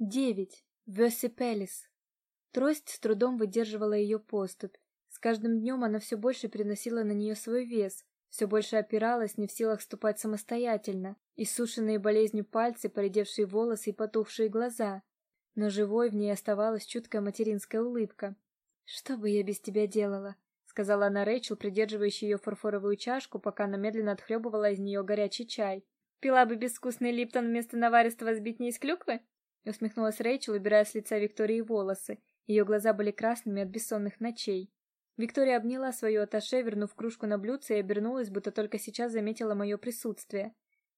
Девять. Весипелис. Трость с трудом выдерживала ее поступь. С каждым днем она все больше переносила на нее свой вес, все больше опиралась, не в силах ступать самостоятельно, иссушенные болезнью пальцы, поредевшие волосы и потухшие глаза. Но живой в ней оставалась чуткая материнская улыбка. «Что бы я без тебя делала?» — сказала она Рэйчел, придерживающей ее фарфоровую чашку, пока она медленно отхлебывала из нее горячий чай. «Пила бы безвкусный липтон вместо наваристого сбитни из клюквы?» Усмехнулась Рэйчел, убирая с лица Виктории волосы. Ее глаза были красными от бессонных ночей. Виктория обняла свою аташе, вернув кружку на блюдце и обернулась, будто только сейчас заметила мое присутствие.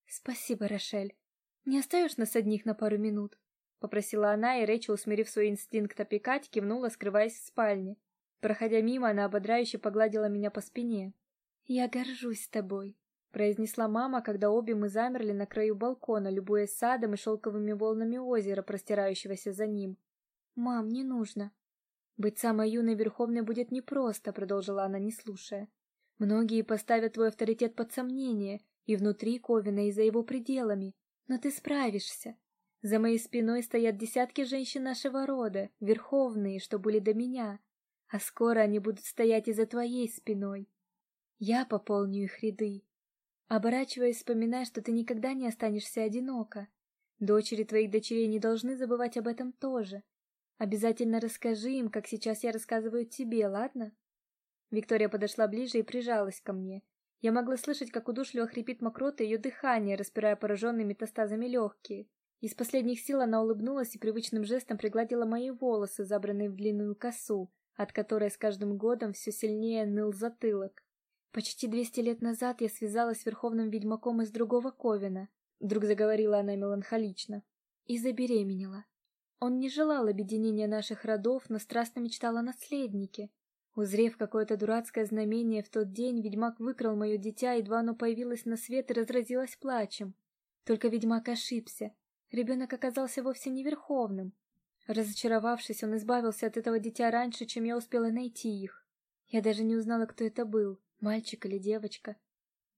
«Спасибо, Рошель. Не оставишь нас одних на пару минут?» Попросила она, и Рэйчел, усмирив свой инстинкт опекать, кивнула, скрываясь в спальне. Проходя мимо, она ободряюще погладила меня по спине. «Я горжусь тобой», произнесла мама, когда обе мы замерли на краю балкона, любуясь садом и шелковыми волнами озера, простирающегося за ним. Мам, не нужно. Быть самой юной верховной будет непросто, продолжила она, не слушая. Многие поставят твой авторитет под сомнение, и внутри Ковина, и за его пределами, но ты справишься. За моей спиной стоят десятки женщин нашего рода, верховные, что были до меня, а скоро они будут стоять и за твоей спиной. Я пополню их ряды. Оборачиваясь, вспоминай, что ты никогда не останешься одинока. Дочери твоих дочерей не должны забывать об этом тоже. Обязательно расскажи им, как сейчас я рассказываю тебе, ладно? Виктория подошла ближе и прижалась ко мне. Я могла слышать, как удушливо хрипит мокрота ее дыхание, распирая пораженные метастазами легкие. Из последних сил она улыбнулась и привычным жестом пригладила мои волосы, забранные в длинную косу, от которой с каждым годом все сильнее ныл затылок. Почти двести лет назад я связалась с верховным ведьмаком из другого ковена, вдруг заговорила она меланхолично, и забеременела. Он не желал объединения наших родов, но страстно мечтал о наследнике. Узрев какое-то дурацкое знамение в тот день, ведьмак выкрал мое дитя, едва оно появилось на свет и разразилось плачем. Только ведьмак ошибся. Ребенок оказался вовсе не верховным. Разочаровавшись, он избавился от этого дитя раньше, чем я успела найти их. Я даже не узнала, кто это был. Мальчик или девочка?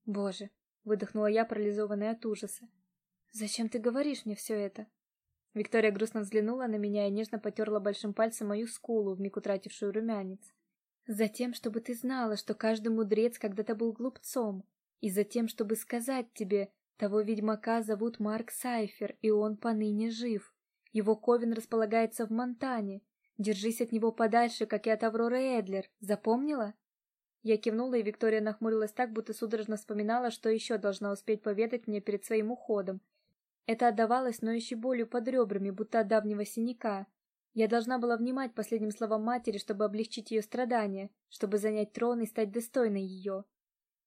Боже, выдохнула я, парализованная от ужаса. Зачем ты говоришь мне все это? Виктория грустно взглянула на меня и нежно потерла большим пальцем мою скулу, вмиг утратившую румянец. Затем, чтобы ты знала, что каждый мудрец когда-то был глупцом, и затем, чтобы сказать тебе, того ведьмака зовут Марк Сайфер, и он поныне жив. Его ковен располагается в Монтане. Держись от него подальше, как и от Авроры Эдлер. Запомнила? Я кивнула, и Виктория нахмурилась так, будто судорожно вспоминала, что еще должна успеть поведать мне перед своим уходом. Это отдавалось ноющей болью под ребрами, будто от давнего синяка. Я должна была внимать последним словам матери, чтобы облегчить ее страдания, чтобы занять трон и стать достойной ее.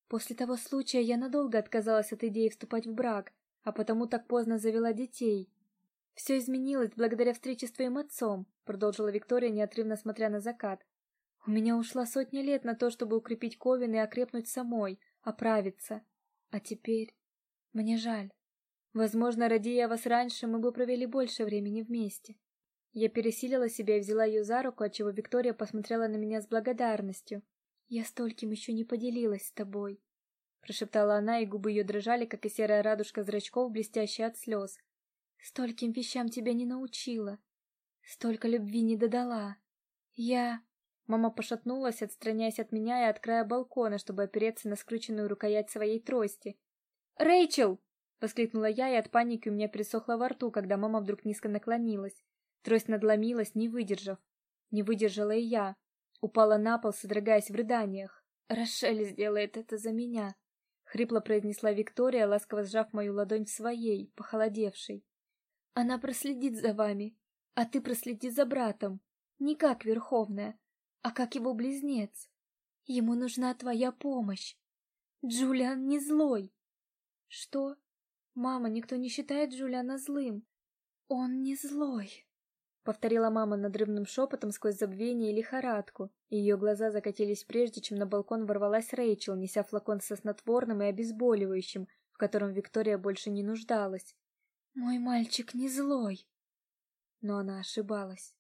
После того случая я надолго отказалась от идеи вступать в брак, а потому так поздно завела детей. Все изменилось благодаря встрече с твоим отцом, продолжила Виктория, неотрывно смотря на закат. У меня ушла сотня лет на то, чтобы укрепить Ковен и окрепнуть самой, оправиться. А теперь мне жаль. Возможно, ради я вас раньше, мы бы провели больше времени вместе. Я пересилила себя и взяла ее за руку, отчего Виктория посмотрела на меня с благодарностью. Я стольким еще не поделилась с тобой, прошептала она, и губы ее дрожали, как и серая радужка зрачков, блестящая от слез. Стольким вещам тебя не научила, столько любви не додала. Я Мама пошатнулась, отстраняясь от меня и от края балкона, чтобы опереться на скрученную рукоять своей трости. "Рэйчел!" воскликнула я, и от паники у меня пересохло во рту, когда мама вдруг низко наклонилась. Трость надломилась, не выдержав. Не выдержала и я. Упала на пол, содрогаясь в рыданиях. "Рошель сделает это за меня", хрипло произнесла Виктория, ласково сжав мою ладонь в своей, похолодевшей. "Она проследит за вами, а ты проследи за братом, не как верховная, а как его близнец. Ему нужна твоя помощь. Джулиан не злой. Что? Мама, никто не считает Джулиана злым. Он не злой. Повторила мама надрывным шепотом сквозь забвение и лихорадку. Ее глаза закатились прежде, чем на балкон ворвалась Рэйчел, неся флакон со снотворным и обезболивающим, в котором Виктория больше не нуждалась. Мой мальчик не злой. Но она ошибалась.